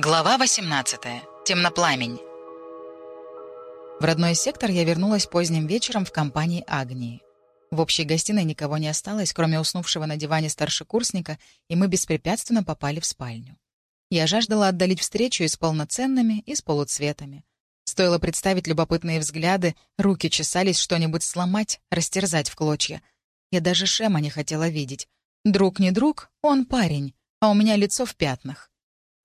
Глава 18. Темнопламень. В родной сектор я вернулась поздним вечером в компании Агнии. В общей гостиной никого не осталось, кроме уснувшего на диване старшекурсника, и мы беспрепятственно попали в спальню. Я жаждала отдалить встречу и с полноценными, и с полуцветами. Стоило представить любопытные взгляды, руки чесались что-нибудь сломать, растерзать в клочья. Я даже Шема не хотела видеть. Друг не друг, он парень, а у меня лицо в пятнах.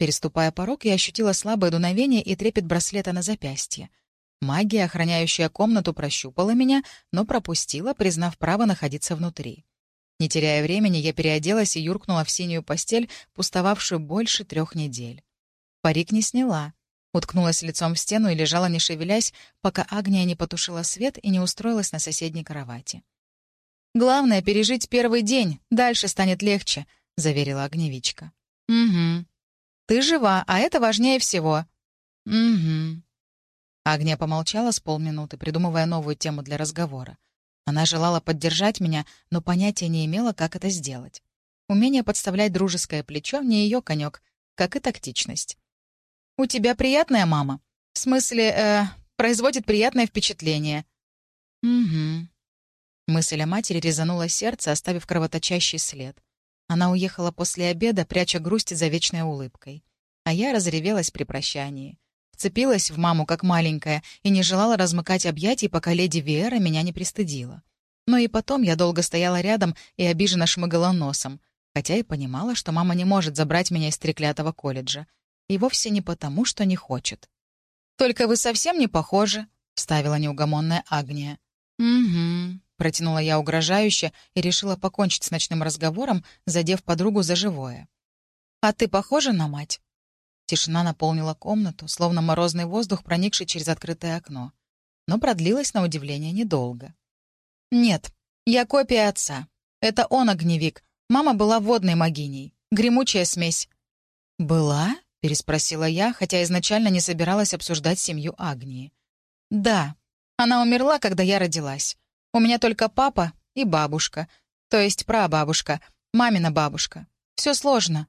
Переступая порог, я ощутила слабое дуновение и трепет браслета на запястье. Магия, охраняющая комнату, прощупала меня, но пропустила, признав право находиться внутри. Не теряя времени, я переоделась и юркнула в синюю постель, пустовавшую больше трех недель. Парик не сняла. Уткнулась лицом в стену и лежала, не шевелясь, пока Агния не потушила свет и не устроилась на соседней кровати. «Главное — пережить первый день, дальше станет легче», — заверила огневичка. «Угу», ты жива, а это важнее всего». «Угу». Агния помолчала с полминуты, придумывая новую тему для разговора. Она желала поддержать меня, но понятия не имела, как это сделать. Умение подставлять дружеское плечо — не ее конек, как и тактичность. «У тебя приятная мама? В смысле, э, производит приятное впечатление?» «Угу». Мысль о матери резанула сердце, оставив кровоточащий след. Она уехала после обеда, пряча грусть за вечной улыбкой. А я разревелась при прощании. Вцепилась в маму, как маленькая, и не желала размыкать объятий, пока леди Виэра меня не пристыдила. Но и потом я долго стояла рядом и обиженно шмыгала носом, хотя и понимала, что мама не может забрать меня из треклятого колледжа. И вовсе не потому, что не хочет. «Только вы совсем не похожи», — вставила неугомонная Агния. «Угу», Протянула я угрожающе и решила покончить с ночным разговором, задев подругу за живое. «А ты похожа на мать?» Тишина наполнила комнату, словно морозный воздух, проникший через открытое окно. Но продлилась, на удивление, недолго. «Нет, я копия отца. Это он огневик. Мама была водной могиней. Гремучая смесь». «Была?» — переспросила я, хотя изначально не собиралась обсуждать семью Агнии. «Да. Она умерла, когда я родилась. У меня только папа и бабушка, то есть прабабушка, мамина бабушка. Все сложно.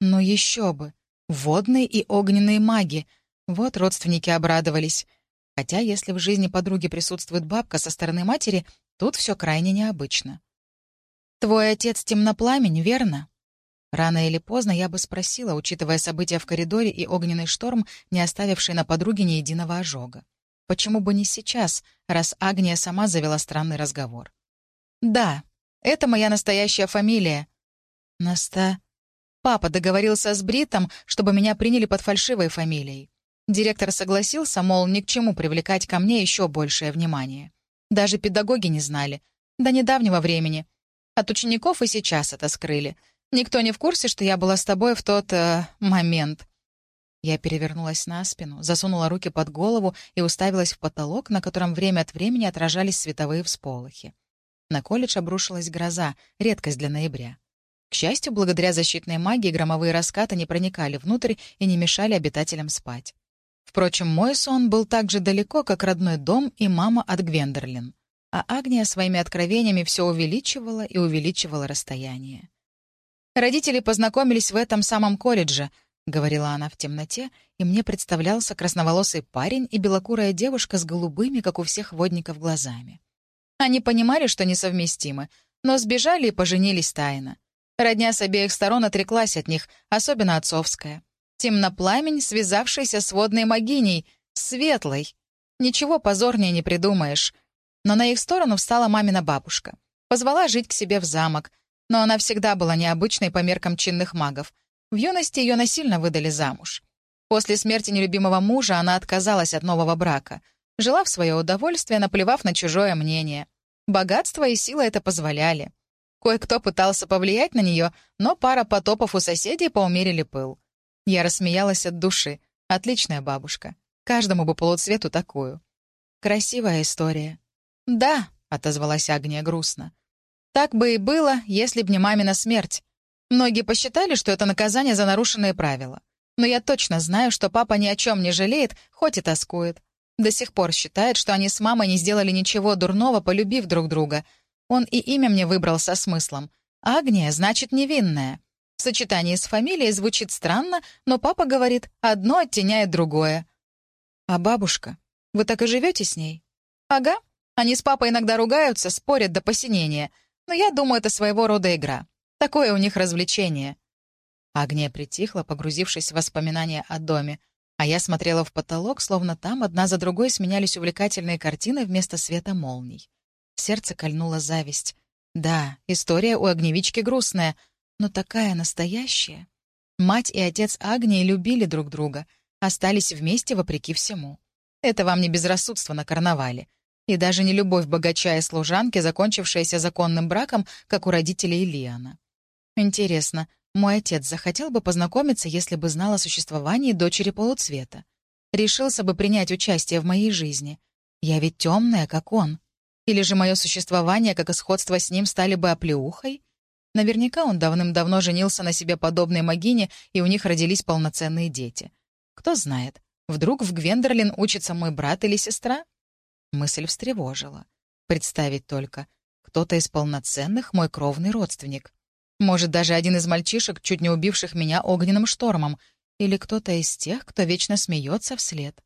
Но еще бы. Водные и огненные маги. Вот родственники обрадовались. Хотя если в жизни подруги присутствует бабка со стороны матери, тут все крайне необычно. «Твой отец темнопламень, верно?» Рано или поздно я бы спросила, учитывая события в коридоре и огненный шторм, не оставивший на подруге ни единого ожога. Почему бы не сейчас, раз Агния сама завела странный разговор? «Да, это моя настоящая фамилия». «Наста...» Папа договорился с Бритом, чтобы меня приняли под фальшивой фамилией. Директор согласился, мол, ни к чему привлекать ко мне еще большее внимание. Даже педагоги не знали. До недавнего времени. От учеников и сейчас это скрыли. Никто не в курсе, что я была с тобой в тот... Э, момент. Я перевернулась на спину, засунула руки под голову и уставилась в потолок, на котором время от времени отражались световые всполохи. На колледж обрушилась гроза, редкость для ноября. К счастью, благодаря защитной магии громовые раскаты не проникали внутрь и не мешали обитателям спать. Впрочем, мой сон был так же далеко, как родной дом и мама от Гвендерлин. А Агния своими откровениями все увеличивала и увеличивала расстояние. Родители познакомились в этом самом колледже, — говорила она в темноте, и мне представлялся красноволосый парень и белокурая девушка с голубыми, как у всех водников, глазами. Они понимали, что несовместимы, но сбежали и поженились тайно. Родня с обеих сторон отреклась от них, особенно отцовская. Темнопламень, связавшийся с водной могиней, светлой. Ничего позорнее не придумаешь. Но на их сторону встала мамина бабушка. Позвала жить к себе в замок, но она всегда была необычной по меркам чинных магов — в юности ее насильно выдали замуж. После смерти нелюбимого мужа она отказалась от нового брака. Жила в свое удовольствие, наплевав на чужое мнение. Богатство и сила это позволяли. Кое-кто пытался повлиять на нее, но пара потопов у соседей поумерили пыл. Я рассмеялась от души. Отличная бабушка. Каждому бы полуцвету такую. Красивая история. «Да», — отозвалась Агния грустно. «Так бы и было, если б не мамина смерть. Многие посчитали, что это наказание за нарушенные правила. Но я точно знаю, что папа ни о чем не жалеет, хоть и тоскует. До сих пор считает, что они с мамой не сделали ничего дурного, полюбив друг друга. Он и имя мне выбрал со смыслом. Агния значит невинная. В сочетании с фамилией звучит странно, но папа говорит, одно оттеняет другое. А бабушка? Вы так и живете с ней? Ага. Они с папой иногда ругаются, спорят до посинения. Но я думаю, это своего рода игра. Такое у них развлечение. Агния притихла, погрузившись в воспоминания о доме, а я смотрела в потолок, словно там одна за другой сменялись увлекательные картины вместо света молний. Сердце кольнула зависть. Да, история у огневички грустная, но такая настоящая. Мать и отец Агнии любили друг друга, остались вместе вопреки всему. Это вам не безрассудство на карнавале. И даже не любовь богача и служанки, закончившаяся законным браком, как у родителей Лиана. Интересно, мой отец захотел бы познакомиться, если бы знал о существовании дочери полуцвета. Решился бы принять участие в моей жизни. Я ведь темная, как он. Или же мое существование, как и сходство с ним, стали бы оплеухой? Наверняка он давным-давно женился на себе подобной могине, и у них родились полноценные дети. Кто знает, вдруг в Гвендерлин учится мой брат или сестра? Мысль встревожила. Представить только. Кто-то из полноценных мой кровный родственник. Может, даже один из мальчишек, чуть не убивших меня огненным штормом, или кто-то из тех, кто вечно смеется вслед.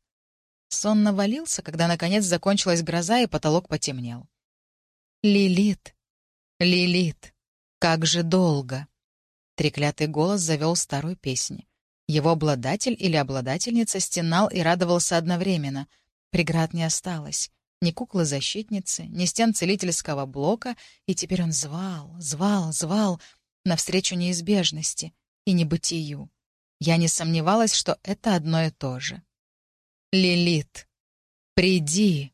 Сон навалился, когда наконец закончилась гроза и потолок потемнел. «Лилит! Лилит! Как же долго!» Треклятый голос завел старую песню. Его обладатель или обладательница стенал и радовался одновременно. Преград не осталось. Ни куклы-защитницы, ни стен целительского блока, и теперь он звал, звал, звал, навстречу неизбежности и небытию. Я не сомневалась, что это одно и то же. «Лилит, приди!»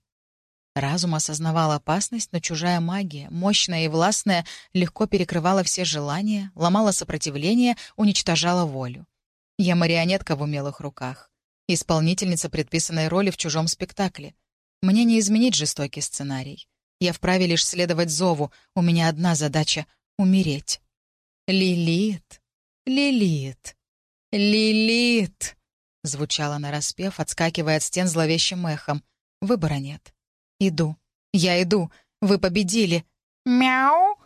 Разум осознавал опасность, но чужая магия, мощная и властная, легко перекрывала все желания, ломала сопротивление, уничтожала волю. Я марионетка в умелых руках. Исполнительница предписанной роли в чужом спектакле. Мне не изменить жестокий сценарий. Я вправе лишь следовать зову. У меня одна задача — умереть. «Лилит! Лилит! Лилит!» Звучало нараспев, отскакивая от стен зловещим эхом. Выбора нет. «Иду. Я иду. Вы победили. Мяу!»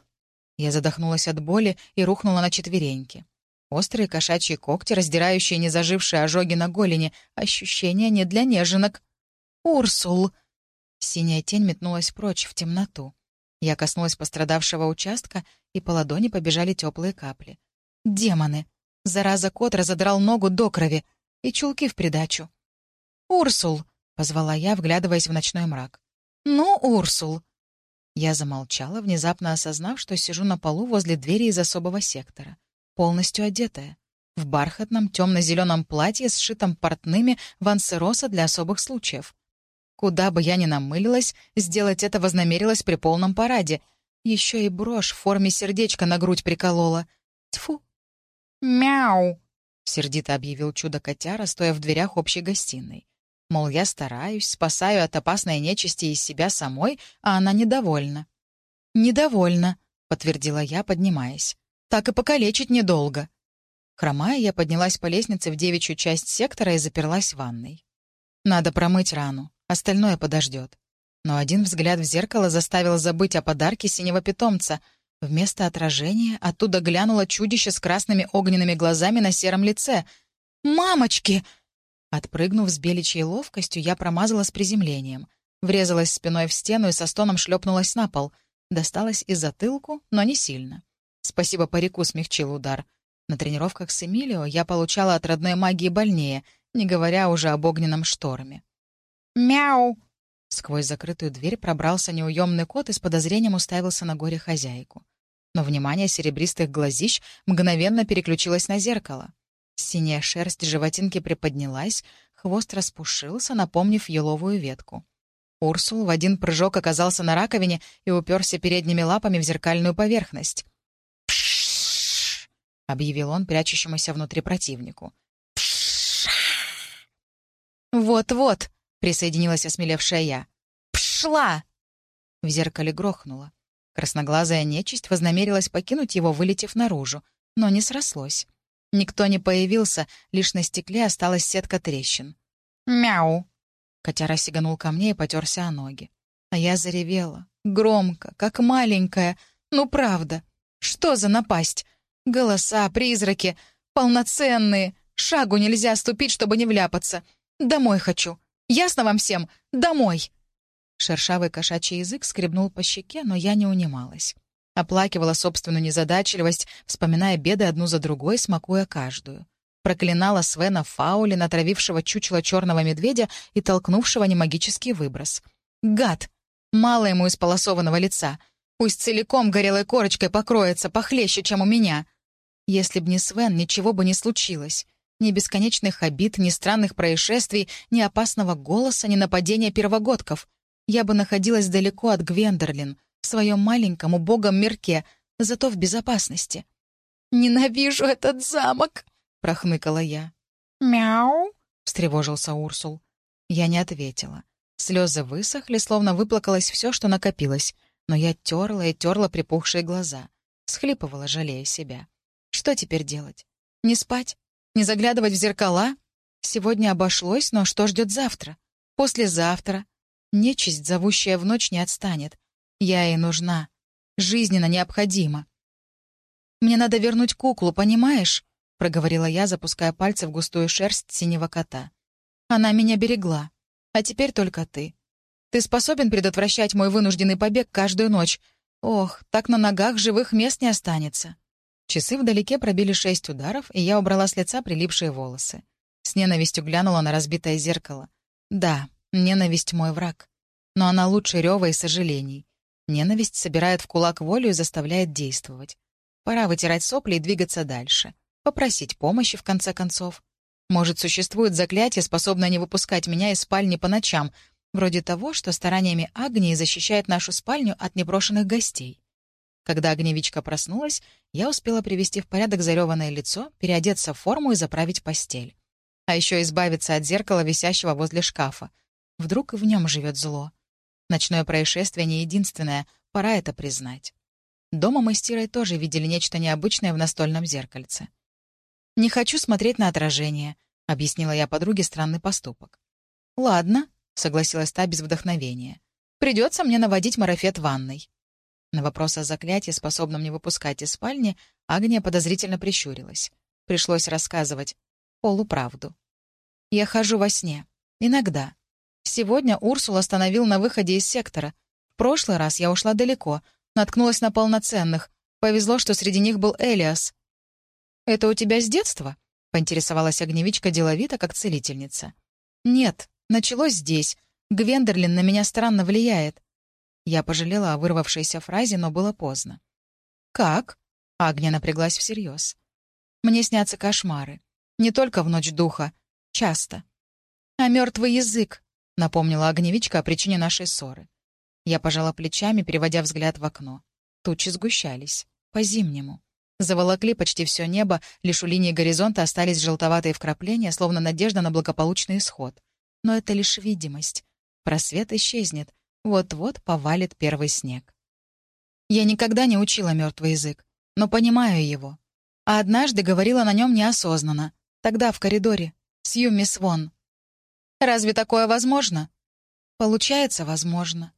Я задохнулась от боли и рухнула на четвереньки. Острые кошачьи когти, раздирающие незажившие ожоги на голени. Ощущения не для неженок. «Урсул!» Синяя тень метнулась прочь, в темноту. Я коснулась пострадавшего участка, и по ладони побежали теплые капли. «Демоны!» Зараза кот разодрал ногу до крови, и чулки в придачу. «Урсул!» — позвала я, вглядываясь в ночной мрак. «Ну, Урсул!» Я замолчала, внезапно осознав, что сижу на полу возле двери из особого сектора, полностью одетая, в бархатном темно-зеленом платье, сшитом портными вансероса для особых случаев. Куда бы я ни намылилась, сделать это вознамерилась при полном параде. Еще и брошь в форме сердечка на грудь приколола. Тьфу. «Мяу!» — сердито объявил чудо-котяра, стоя в дверях общей гостиной. Мол, я стараюсь, спасаю от опасной нечисти из себя самой, а она недовольна. «Недовольна», — подтвердила я, поднимаясь. «Так и покалечить недолго». Хромая, я поднялась по лестнице в девичью часть сектора и заперлась в ванной. Надо промыть рану. Остальное подождет. Но один взгляд в зеркало заставил забыть о подарке синего питомца. Вместо отражения оттуда глянуло чудище с красными огненными глазами на сером лице. «Мамочки!» Отпрыгнув с беличьей ловкостью, я промазала с приземлением. Врезалась спиной в стену и со стоном шлепнулась на пол. Досталась и затылку, но не сильно. Спасибо парику смягчил удар. На тренировках с Эмилио я получала от родной магии больнее, не говоря уже об огненном шторме. «Мяу!» Сквозь закрытую дверь пробрался неуемный кот и с подозрением уставился на горе хозяйку. Но внимание серебристых глазищ мгновенно переключилось на зеркало. Синяя шерсть животинки приподнялась, хвост распушился, напомнив еловую ветку. Урсул в один прыжок оказался на раковине и уперся передними лапами в зеркальную поверхность. «Пшшш!» — объявил он прячущемуся внутри противнику. «Пшшш!» «Вот-вот!» — присоединилась осмелевшая я. «Пшла!» В зеркале грохнуло. Красноглазая нечисть вознамерилась покинуть его, вылетев наружу, но не срослось. Никто не появился, лишь на стекле осталась сетка трещин. «Мяу!» Котяра сиганул ко мне и потерся о ноги. А я заревела. Громко, как маленькая. Ну, правда. Что за напасть? Голоса, призраки, полноценные. Шагу нельзя ступить, чтобы не вляпаться. Домой хочу. Ясно вам всем? Домой!» Шершавый кошачий язык скребнул по щеке, но я не унималась. Оплакивала собственную незадачливость, вспоминая беды одну за другой, смакуя каждую. Проклинала Свена Фаули, натравившего чучело черного медведя и толкнувшего немагический выброс. «Гад! Мало ему исполосованного лица. Пусть целиком горелой корочкой покроется, похлеще, чем у меня. Если б не Свен, ничего бы не случилось. Ни бесконечных обид, ни странных происшествий, ни опасного голоса, ни нападения первогодков. Я бы находилась далеко от Гвендерлин, в своем маленьком убогом мирке, зато в безопасности. «Ненавижу этот замок!» — прохныкала я. «Мяу!» — встревожился Урсул. Я не ответила. Слезы высохли, словно выплакалось все, что накопилось, но я терла и терла припухшие глаза. Схлипывала, жалея себя. Что теперь делать? Не спать? Не заглядывать в зеркала? Сегодня обошлось, но что ждет завтра? Послезавтра? Нечисть, зовущая в ночь, не отстанет. Я ей нужна. Жизненно необходима. «Мне надо вернуть куклу, понимаешь?» — проговорила я, запуская пальцы в густую шерсть синего кота. «Она меня берегла. А теперь только ты. Ты способен предотвращать мой вынужденный побег каждую ночь? Ох, так на ногах живых мест не останется». Часы вдалеке пробили шесть ударов, и я убрала с лица прилипшие волосы. С ненавистью глянула на разбитое зеркало. Да, ненависть — мой враг. Но она лучше рева и сожалений. Ненависть собирает в кулак волю и заставляет действовать. Пора вытирать сопли и двигаться дальше. Попросить помощи, в конце концов. Может, существует заклятие, способное не выпускать меня из спальни по ночам, вроде того, что стараниями Агнии защищает нашу спальню от непрошенных гостей. Когда огневичка проснулась, я успела привести в порядок зареванное лицо, переодеться в форму и заправить постель. А еще избавиться от зеркала, висящего возле шкафа. Вдруг и в нем живет зло. Ночное происшествие не единственное, пора это признать. Дома мы с Тирой тоже видели нечто необычное в настольном зеркальце. «Не хочу смотреть на отражение», — объяснила я подруге странный поступок. «Ладно», — согласилась та без вдохновения. «Придется мне наводить марафет ванной». На вопрос о заклятии, способном не выпускать из спальни, Агния подозрительно прищурилась. Пришлось рассказывать полуправду. «Я хожу во сне. Иногда. Сегодня Урсул остановил на выходе из сектора. В прошлый раз я ушла далеко, наткнулась на полноценных. Повезло, что среди них был Элиас. «Это у тебя с детства?» — поинтересовалась огневичка деловито, как целительница. «Нет, началось здесь. Гвендерлин на меня странно влияет. Я пожалела о вырвавшейся фразе, но было поздно. «Как?» — Агния напряглась всерьез. «Мне снятся кошмары. Не только в ночь духа. Часто. А мертвый язык?» — напомнила огневичка о причине нашей ссоры. Я пожала плечами, переводя взгляд в окно. Тучи сгущались. По-зимнему. Заволокли почти все небо, лишь у линии горизонта остались желтоватые вкрапления, словно надежда на благополучный исход. Но это лишь видимость. Просвет исчезнет, вот-вот повалит первый снег. Я никогда не учила мертвый язык, но понимаю его. А однажды говорила на нем неосознанно. Тогда в коридоре. С Юми Свон. Разве такое возможно? Получается, возможно.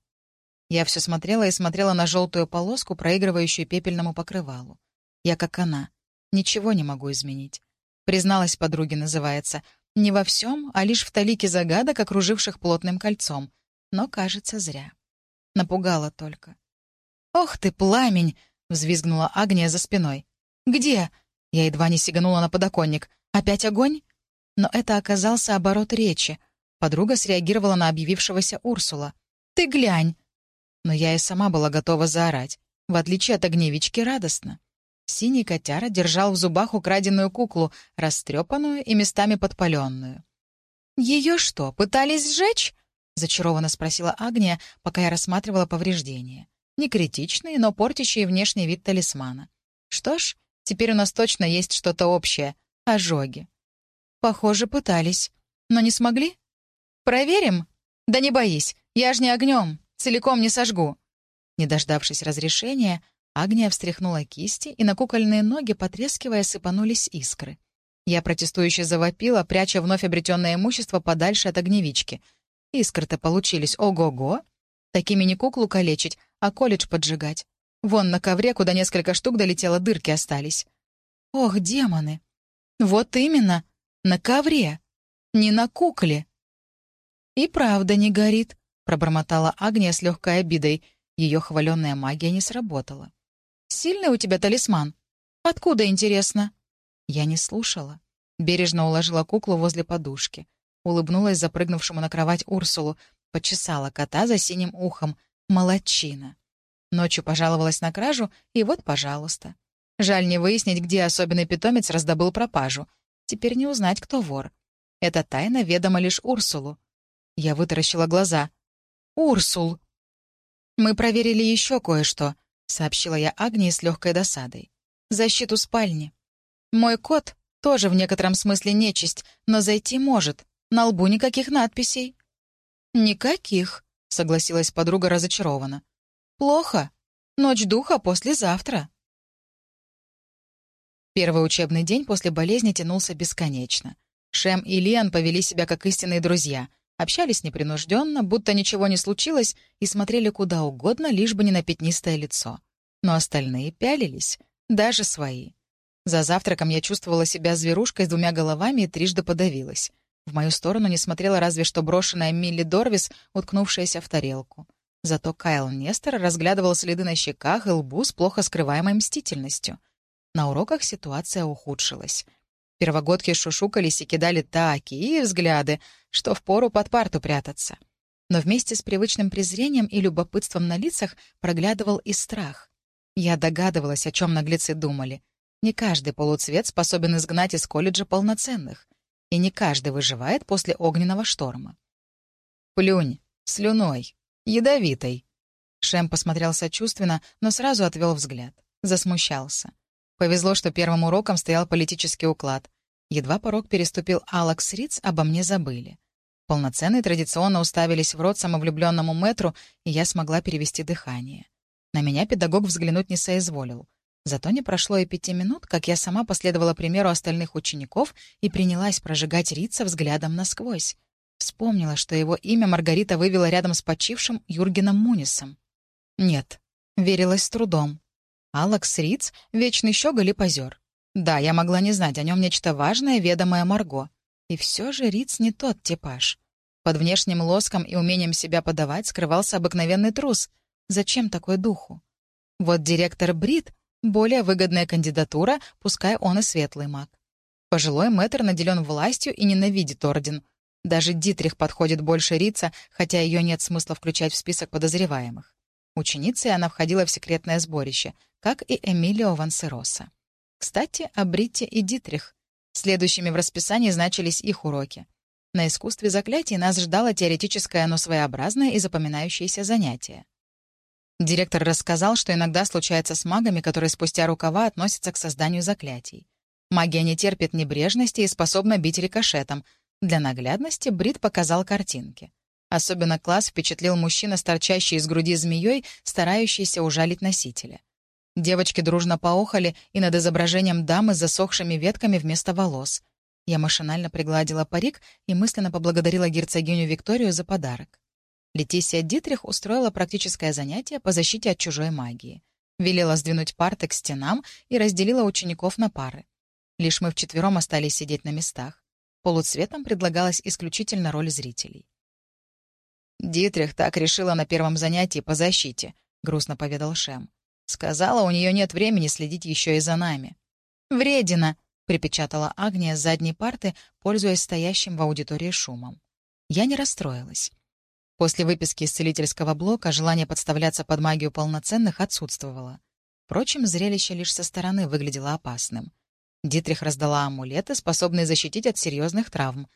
Я все смотрела и смотрела на желтую полоску, проигрывающую пепельному покрывалу. Я как она. Ничего не могу изменить. Призналась подруге, называется. Не во всем, а лишь в талике загадок, окруживших плотным кольцом но, кажется, зря. Напугала только. «Ох ты, пламень!» — взвизгнула Агния за спиной. «Где?» — я едва не сиганула на подоконник. «Опять огонь?» Но это оказался оборот речи. Подруга среагировала на объявившегося Урсула. «Ты глянь!» Но я и сама была готова заорать. В отличие от огневички, радостно. Синий котяра держал в зубах украденную куклу, растрепанную и местами подпаленную. «Ее что, пытались сжечь?» Зачарованно спросила Агния, пока я рассматривала повреждения. Не критичные, но портящие внешний вид талисмана. Что ж, теперь у нас точно есть что-то общее — ожоги. Похоже, пытались. Но не смогли? Проверим? Да не боись, я ж не огнем, целиком не сожгу. Не дождавшись разрешения, Агния встряхнула кисти, и на кукольные ноги, потрескивая, сыпанулись искры. Я протестующе завопила, пряча вновь обретенное имущество подальше от огневички — Искры-то получились ого-го. Такими не куклу калечить, а колледж поджигать. Вон на ковре, куда несколько штук долетело, дырки остались. Ох, демоны! Вот именно, на ковре, не на кукле. «И правда не горит», — пробормотала Агния с легкой обидой. Ее хваленная магия не сработала. «Сильный у тебя талисман? Откуда, интересно?» Я не слушала. Бережно уложила куклу возле подушки. Улыбнулась запрыгнувшему на кровать Урсулу, почесала кота за синим ухом. Молодчина. Ночью пожаловалась на кражу, и вот, пожалуйста. Жаль не выяснить, где особенный питомец раздобыл пропажу. Теперь не узнать, кто вор. Эта тайна ведома лишь Урсулу. Я вытаращила глаза. «Урсул!» «Мы проверили еще кое-что», — сообщила я Агнии с легкой досадой. «Защиту спальни. Мой кот тоже в некотором смысле нечисть, но зайти может. На лбу никаких надписей». «Никаких», — согласилась подруга разочарованно. «Плохо. Ночь духа послезавтра». Первый учебный день после болезни тянулся бесконечно. Шем и Лиан повели себя как истинные друзья, общались непринужденно, будто ничего не случилось, и смотрели куда угодно, лишь бы не на пятнистое лицо. Но остальные пялились, даже свои. За завтраком я чувствовала себя зверушкой с двумя головами и трижды подавилась. В мою сторону не смотрела разве что брошенная Милли Дорвис, уткнувшаяся в тарелку. Зато Кайл Нестер разглядывал следы на щеках и лбу с плохо скрываемой мстительностью. На уроках ситуация ухудшилась. Первогодки шушукались и кидали такие взгляды, что впору под парту прятаться. Но вместе с привычным презрением и любопытством на лицах проглядывал и страх. Я догадывалась, о чем наглецы думали. Не каждый полуцвет способен изгнать из колледжа полноценных. И не каждый выживает после огненного шторма. «Плюнь, слюной, ядовитой». Шем посмотрел сочувственно, но сразу отвел взгляд. Засмущался. Повезло, что первым уроком стоял политический уклад. Едва порог переступил Алекс Риц, обо мне забыли. Полноценные традиционно уставились в рот самовлюбленному мэтру, и я смогла перевести дыхание. На меня педагог взглянуть не соизволил. Зато не прошло и пяти минут, как я сама последовала примеру остальных учеников и принялась прожигать Рица взглядом насквозь. Вспомнила, что его имя Маргарита вывела рядом с почившим Юргеном Мунисом. Нет, верилась с трудом. Алекс Риц — вечный щеголь и позер. Да, я могла не знать о нем нечто важное, ведомое Марго. И все же Риц не тот типаж. Под внешним лоском и умением себя подавать скрывался обыкновенный трус. Зачем такой духу? Вот директор Брит — более выгодная кандидатура, пускай он и светлый маг. Пожилой мэтр наделен властью и ненавидит орден. Даже Дитрих подходит больше Рица, хотя ее нет смысла включать в список подозреваемых. Ученицей она входила в секретное сборище, как и Эмилио Вансероса. Кстати, о Бритте и Дитрих. Следующими в расписании значились их уроки. На искусстве заклятий нас ждало теоретическое, но своеобразное и запоминающееся занятие. Директор рассказал, что иногда случается с магами, которые спустя рукава относятся к созданию заклятий. Магия не терпит небрежности и способна бить рикошетом. Для наглядности Брит показал картинки. Особенно класс впечатлил мужчина с торчащей из груди змеей, старающийся ужалить носителя. Девочки дружно поохали и над изображением дамы с засохшими ветками вместо волос. Я машинально пригладила парик и мысленно поблагодарила герцогиню Викторию за подарок. Летисия Дитрих устроила практическое занятие по защите от чужой магии. Велела сдвинуть парты к стенам и разделила учеников на пары. Лишь мы вчетвером остались сидеть на местах. Полуцветом предлагалась исключительно роль зрителей. «Дитрих так решила на первом занятии по защите», — грустно поведал Шем. «Сказала, у нее нет времени следить еще и за нами». «Вредина», — припечатала Агния с задней парты, пользуясь стоящим в аудитории шумом. Я не расстроилась. После выписки из целительского блока желание подставляться под магию полноценных отсутствовало. Впрочем, зрелище лишь со стороны выглядело опасным. Дитрих раздала амулеты, способные защитить от серьезных травм,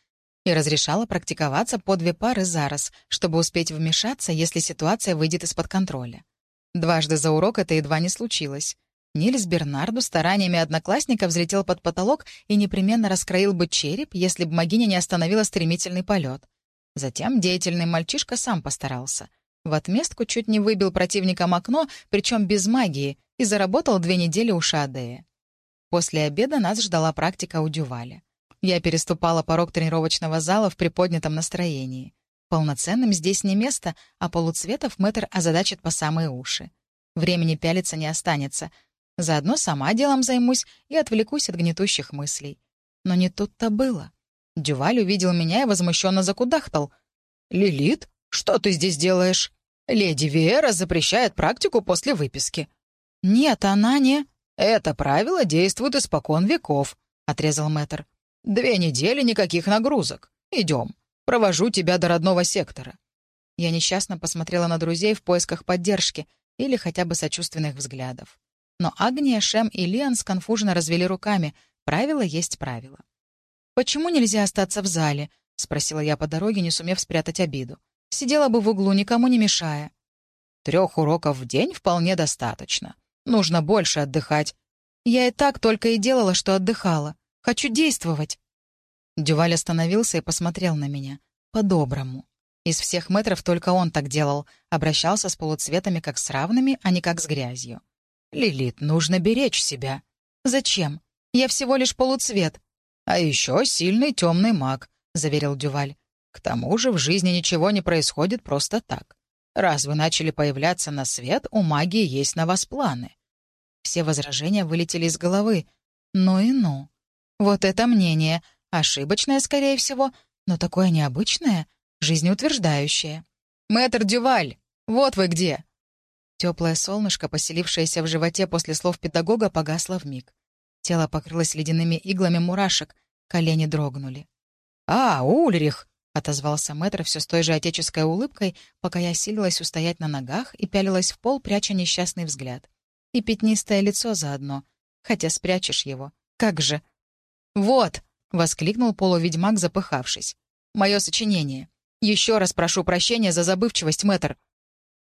и разрешала практиковаться по две пары за раз, чтобы успеть вмешаться, если ситуация выйдет из-под контроля. Дважды за урок это едва не случилось. Нильс Бернарду стараниями одноклассника взлетел под потолок и непременно раскроил бы череп, если бы могиня не остановила стремительный полет. Затем деятельный мальчишка сам постарался. В отместку чуть не выбил противникам окно, причем без магии, и заработал две недели у Шадея. После обеда нас ждала практика у Дюваля. Я переступала порог тренировочного зала в приподнятом настроении. Полноценным здесь не место, а полуцветов мэтр озадачит по самые уши. Времени пялиться не останется. Заодно сама делом займусь и отвлекусь от гнетущих мыслей. Но не тут-то было. Дюваль увидел меня и возмущенно закудахтал. «Лилит, что ты здесь делаешь? Леди Вера запрещает практику после выписки». «Нет, она не...» «Это правило действует испокон веков», — отрезал мэтр. «Две недели никаких нагрузок. Идем. Провожу тебя до родного сектора». Я несчастно посмотрела на друзей в поисках поддержки или хотя бы сочувственных взглядов. Но Агния, Шем и Лиан сконфуженно развели руками. Правило есть правило. «Почему нельзя остаться в зале?» — спросила я по дороге, не сумев спрятать обиду. «Сидела бы в углу, никому не мешая». «Трех уроков в день вполне достаточно. Нужно больше отдыхать». «Я и так только и делала, что отдыхала. Хочу действовать». Дюваль остановился и посмотрел на меня. По-доброму. Из всех метров только он так делал. Обращался с полуцветами как с равными, а не как с грязью. «Лилит, нужно беречь себя». «Зачем? Я всего лишь полуцвет». «А еще сильный темный маг», — заверил Дюваль. «К тому же в жизни ничего не происходит просто так. Раз вы начали появляться на свет, у магии есть на вас планы». Все возражения вылетели из головы. Ну и ну. Вот это мнение. Ошибочное, скорее всего, но такое необычное, жизнеутверждающее. «Мэтр Дюваль, вот вы где!» Теплое солнышко, поселившееся в животе после слов педагога, погасло вмиг. Тело покрылось ледяными иглами мурашек, колени дрогнули. «А, Ульрих!» — отозвался мэтр все с той же отеческой улыбкой, пока я силилась устоять на ногах и пялилась в пол, пряча несчастный взгляд. И пятнистое лицо заодно. Хотя спрячешь его. Как же? «Вот!» — воскликнул полуведьмак, запыхавшись. «Мое сочинение. Еще раз прошу прощения за забывчивость, мэтр.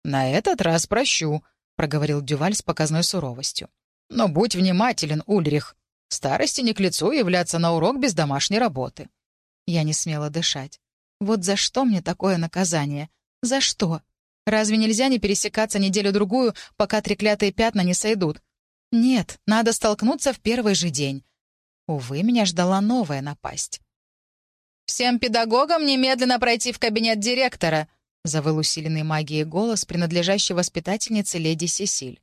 «На этот раз прощу», — проговорил Дюваль с показной суровостью. «Но будь внимателен, Ульрих. Старости не к лицу являться на урок без домашней работы». Я не смела дышать. Вот за что мне такое наказание? За что? Разве нельзя не пересекаться неделю-другую, пока треклятые пятна не сойдут? Нет, надо столкнуться в первый же день. Увы, меня ждала новая напасть. «Всем педагогам немедленно пройти в кабинет директора», — завыл усиленный магией голос, принадлежащий воспитательнице леди Сесиль.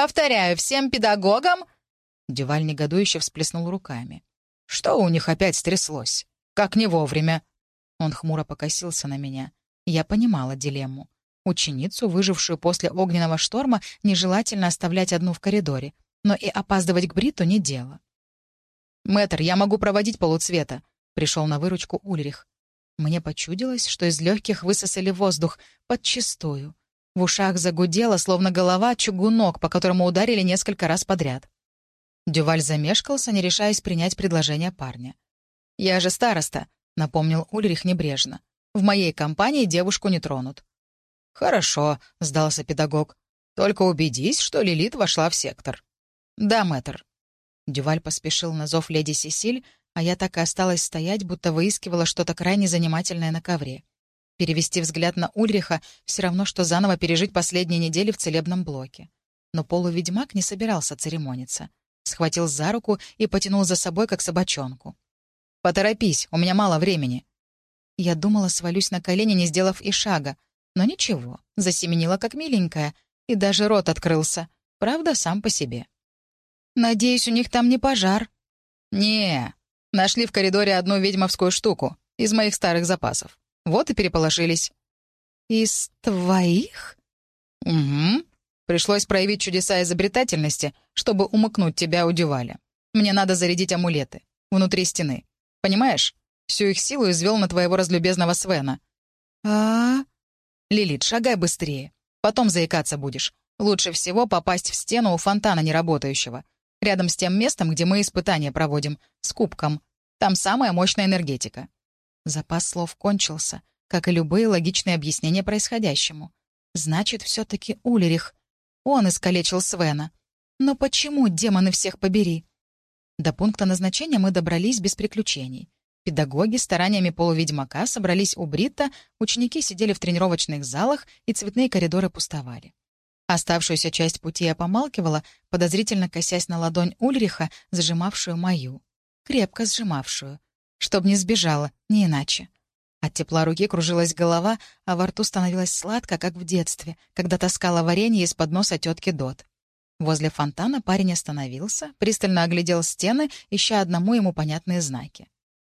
«Повторяю, всем педагогам...» Дюваль негодующе всплеснул руками. «Что у них опять стряслось? Как не вовремя?» Он хмуро покосился на меня. Я понимала дилемму. Ученицу, выжившую после огненного шторма, нежелательно оставлять одну в коридоре, но и опаздывать к Бриту не дело. «Мэтр, я могу проводить полуцвета», — пришел на выручку Ульрих. Мне почудилось, что из легких высосали воздух, подчистую. В ушах загудело, словно голова чугунок, по которому ударили несколько раз подряд. Дюваль замешкался, не решаясь принять предложение парня. «Я же староста», — напомнил Ульрих небрежно. «В моей компании девушку не тронут». «Хорошо», — сдался педагог. «Только убедись, что Лилит вошла в сектор». «Да, мэтр». Дюваль поспешил на зов леди Сесиль, а я так и осталась стоять, будто выискивала что-то крайне занимательное на ковре. Перевести взгляд на Ульриха — все равно, что заново пережить последние недели в целебном блоке. Но полуведьмак не собирался церемониться. Схватил за руку и потянул за собой, как собачонку. «Поторопись, у меня мало времени». Я думала, свалюсь на колени, не сделав и шага. Но ничего, засеменила как миленькая, и даже рот открылся. Правда, сам по себе. «Надеюсь, у них там не пожар». «Не, Нашли в коридоре одну ведьмовскую штуку из моих старых запасов. Вот и переполошились». «Из твоих?» «Угу. Пришлось проявить чудеса изобретательности, чтобы умыкнуть тебя у Дюваля. Мне надо зарядить амулеты. Внутри стены. Понимаешь? Всю их силу извел на твоего разлюбезного Свена». «А...» «Лилит, шагай быстрее. Потом заикаться будешь. Лучше всего попасть в стену у фонтана неработающего. Рядом с тем местом, где мы испытания проводим. С кубком. Там самая мощная энергетика. Запас слов кончился, как и любые логичные объяснения происходящему. Значит, все-таки Улерих. Он искалечил Свена. Но почему, демоны всех побери? До пункта назначения мы добрались без приключений. Педагоги стараниями полуведьмака собрались у Бритта, ученики сидели в тренировочных залах, и цветные коридоры пустовали. Оставшуюся часть пути я помалкивала, подозрительно косясь на ладонь Ульриха, зажимавшую мою. Крепко сжимавшую. Чтоб не сбежала, не иначе. От тепла руки кружилась голова, а во рту становилось сладко, как в детстве, когда таскала варенье из-под носа тетки Дот. Возле фонтана парень остановился, пристально оглядел стены, ища одному ему понятные знаки.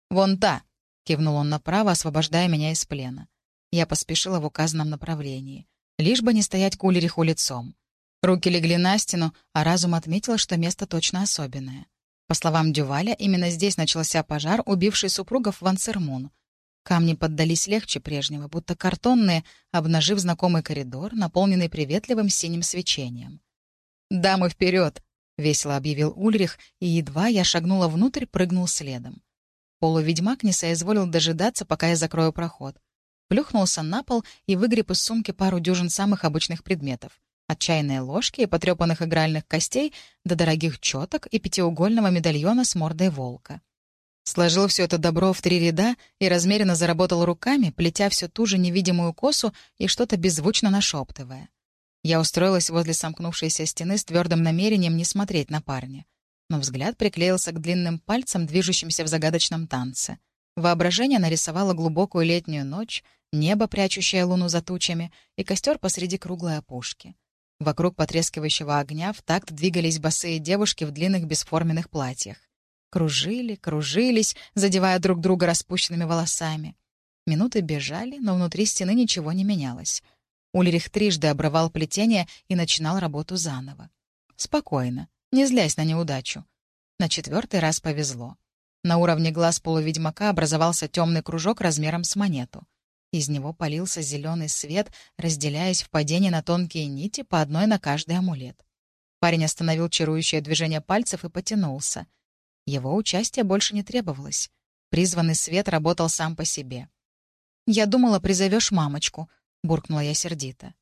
«Вон та!» — кивнул он направо, освобождая меня из плена. Я поспешила в указанном направлении. Лишь бы не стоять к Ульриху лицом. Руки легли на стену, а разум отметил, что место точно особенное. По словам Дюваля, именно здесь начался пожар, убивший супругов Ван Сермун. Камни поддались легче прежнего, будто картонные, обнажив знакомый коридор, наполненный приветливым синим свечением. «Дамы, вперед!» — весело объявил Ульрих, и едва я шагнула внутрь, прыгнул следом. Полуведьмак не соизволил дожидаться, пока я закрою проход. Плюхнулся на пол и выгреб из сумки пару дюжин самых обычных предметов. От чайной ложки и потрепанных игральных костей до дорогих четок и пятиугольного медальона с мордой волка. Сложил все это добро в три ряда и размеренно заработал руками, плетя всю ту же невидимую косу и что-то беззвучно нашептывая. Я устроилась возле сомкнувшейся стены с твердым намерением не смотреть на парня. Но взгляд приклеился к длинным пальцам, движущимся в загадочном танце. Воображение нарисовало глубокую летнюю ночь, небо, прячущее луну за тучами, и костер посреди круглой опушки. Вокруг потрескивающего огня в такт двигались босые девушки в длинных бесформенных платьях. Кружили, кружились, задевая друг друга распущенными волосами. Минуты бежали, но внутри стены ничего не менялось. Ульрих трижды обрывал плетение и начинал работу заново. Спокойно, не злясь на неудачу. На четвертый раз повезло. На уровне глаз полуведьмака образовался темный кружок размером с монету. Из него полился зеленый свет, разделяясь в падении на тонкие нити, по одной на каждый амулет. Парень остановил чарующее движение пальцев и потянулся. Его участие больше не требовалось. Призванный свет работал сам по себе. «Я думала, призовешь мамочку», — буркнула я сердито.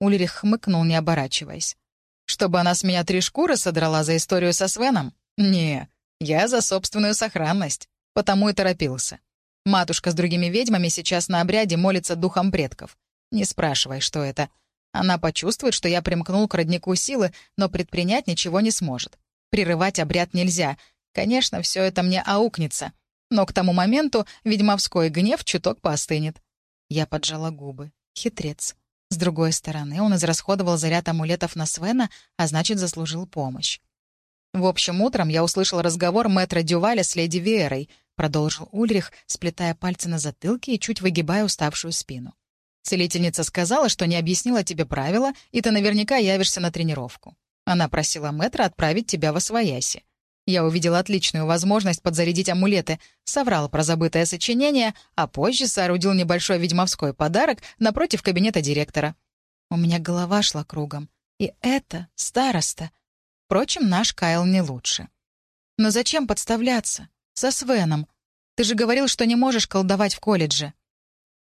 Ульрих хмыкнул, не оборачиваясь. «Чтобы она с меня три шкуры содрала за историю со Свеном? Не, я за собственную сохранность, потому и торопился. Матушка с другими ведьмами сейчас на обряде молится духом предков. Не спрашивай, что это. Она почувствует, что я примкнул к роднику силы, но предпринять ничего не сможет. Прерывать обряд нельзя. Конечно, все это мне аукнется. Но к тому моменту ведьмовской гнев чуток поостынет. Я поджала губы. Хитрец. С другой стороны, он израсходовал заряд амулетов на Свена, а значит, заслужил помощь. «В общем, утром я услышал разговор мэтра Дюваля с леди Веерой», продолжил Ульрих, сплетая пальцы на затылке и чуть выгибая уставшую спину. «Целительница сказала, что не объяснила тебе правила, и ты наверняка явишься на тренировку. Она просила мэтра отправить тебя во свояси. Я увидел отличную возможность подзарядить амулеты, соврал про забытое сочинение, а позже соорудил небольшой ведьмовской подарок напротив кабинета директора. У меня голова шла кругом. И это староста. Впрочем, наш Кайл не лучше. Но зачем подставляться? Со Свеном. Ты же говорил, что не можешь колдовать в колледже.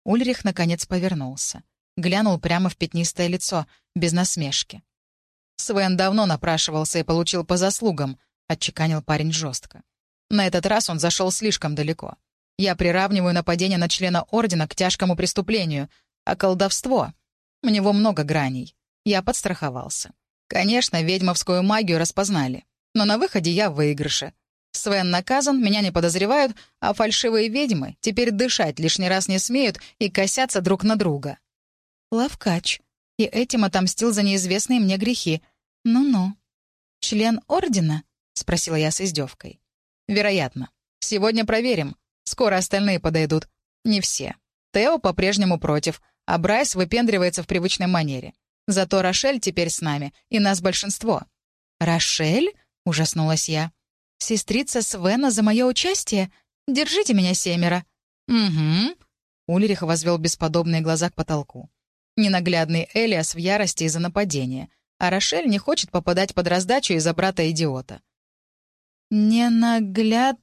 Ульрих наконец повернулся. Глянул прямо в пятнистое лицо, без насмешки. Свен давно напрашивался и получил по заслугам —— отчеканил парень жестко. На этот раз он зашел слишком далеко. Я приравниваю нападение на члена Ордена к тяжкому преступлению, а колдовство... У него много граней. Я подстраховался. Конечно, ведьмовскую магию распознали. Но на выходе я в выигрыше. Свен наказан, меня не подозревают, а фальшивые ведьмы теперь дышать лишний раз не смеют и косятся друг на друга. Лавкач. И этим отомстил за неизвестные мне грехи. Ну-ну. Член Ордена? — спросила я с издевкой. «Вероятно. Сегодня проверим. Скоро остальные подойдут. Не все. Тео по-прежнему против, а Брайс выпендривается в привычной манере. Зато Рошель теперь с нами, и нас большинство». «Рошель?» — ужаснулась я. «Сестрица Свена за мое участие? Держите меня семеро». «Угу». Ульрих возвел бесподобные глаза к потолку. Ненаглядный Элиас в ярости из-за нападения, а Рошель не хочет попадать под раздачу из-за брата-идиота. «Не нагляд...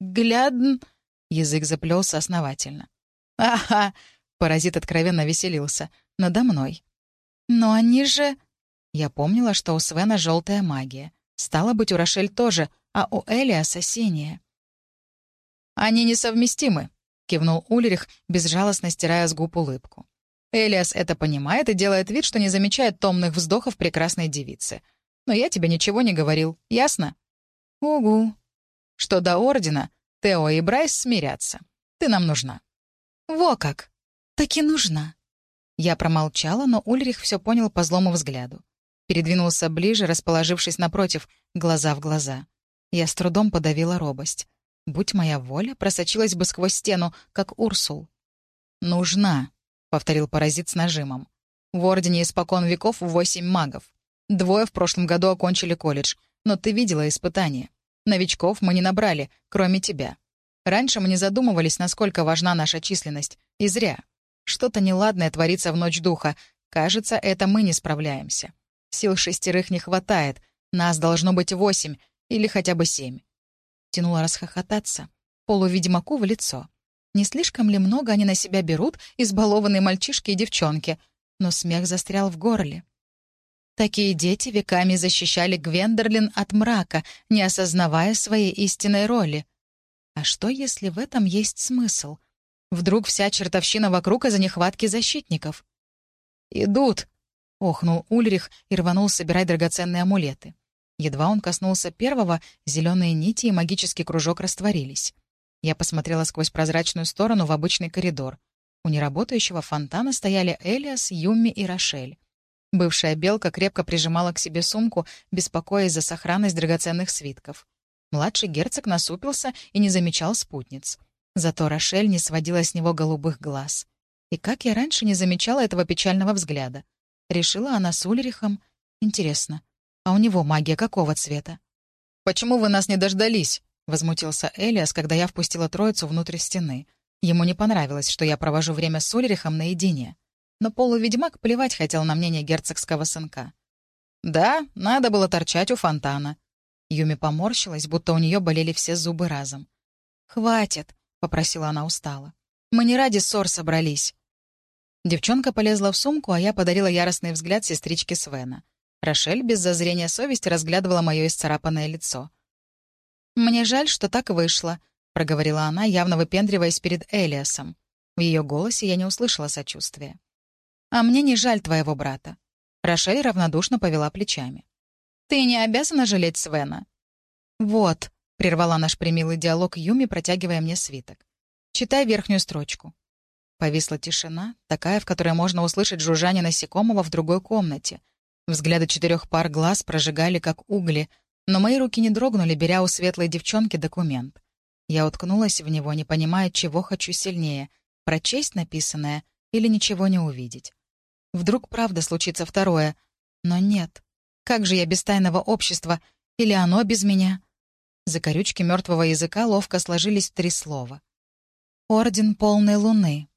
гляд...» Язык заплелся основательно. «Ага!» — паразит откровенно веселился. «Надо мной». «Но они же...» Я помнила, что у Свена желтая магия. Стало быть, у Рошель тоже, а у Элиаса синяя. «Они несовместимы», — кивнул Ульрих, безжалостно стирая с губ улыбку. Элиас это понимает и делает вид, что не замечает томных вздохов прекрасной девицы. Но я тебе ничего не говорил, ясно? «Угу». «Что до Ордена, Тео и Брайс смирятся. Ты нам нужна». «Во как! Таки нужна». Я промолчала, но Ульрих все понял по злому взгляду. Передвинулся ближе, расположившись напротив, глаза в глаза. Я с трудом подавила робость. Будь моя воля, просочилась бы сквозь стену, как Урсул. «Нужна», — повторил паразит с нажимом. «В Ордене испокон веков восемь магов. Двое в прошлом году окончили колледж, но ты видела испытания. Новичков мы не набрали, кроме тебя. Раньше мы не задумывались, насколько важна наша численность. И зря. Что-то неладное творится в ночь духа. Кажется, это мы не справляемся. Сил шестерых не хватает. Нас должно быть восемь или хотя бы семь. Тянула расхохотаться. Полуведьмаку в лицо. Не слишком ли много они на себя берут, избалованные мальчишки и девчонки? Но смех застрял в горле. Такие дети веками защищали Гвендерлин от мрака, не осознавая своей истинной роли. А что, если в этом есть смысл? Вдруг вся чертовщина вокруг из-за нехватки защитников? «Идут!» — охнул Ульрих и рванул собирать драгоценные амулеты. Едва он коснулся первого, зеленые нити и магический кружок растворились. Я посмотрела сквозь прозрачную сторону в обычный коридор. У неработающего фонтана стояли Элиас, Юмми и Рошель. Бывшая белка крепко прижимала к себе сумку, беспокоясь за сохранность драгоценных свитков. Младший герцог насупился и не замечал спутниц. Зато Рошель не сводила с него голубых глаз. И как я раньше не замечала этого печального взгляда? Решила она с Ульрихом. Интересно, а у него магия какого цвета? «Почему вы нас не дождались?» — возмутился Элиас, когда я впустила троицу внутрь стены. Ему не понравилось, что я провожу время с Ульрихом наедине. Но полуведьмак плевать хотел на мнение герцогского сынка. «Да, надо было торчать у фонтана». Юми поморщилась, будто у нее болели все зубы разом. «Хватит», — попросила она устало. «Мы не ради ссор собрались». Девчонка полезла в сумку, а я подарила яростный взгляд сестричке Свена. Рошель без зазрения совести разглядывала мое исцарапанное лицо. «Мне жаль, что так вышло», — проговорила она, явно выпендриваясь перед Элиасом. В ее голосе я не услышала сочувствия. «А мне не жаль твоего брата». Рошель равнодушно повела плечами. «Ты не обязана жалеть Свена». «Вот», — прервала наш примилый диалог Юми, протягивая мне свиток. «Читай верхнюю строчку». Повисла тишина, такая, в которой можно услышать жужжание насекомого в другой комнате. Взгляды четырех пар глаз прожигали, как угли, но мои руки не дрогнули, беря у светлой девчонки документ. Я уткнулась в него, не понимая, чего хочу сильнее — прочесть написанное или ничего не увидеть. Вдруг правда случится второе. Но нет. Как же я без тайного общества? Или оно без меня? Закорючки мертвого языка ловко сложились в три слова. «Орден полной луны».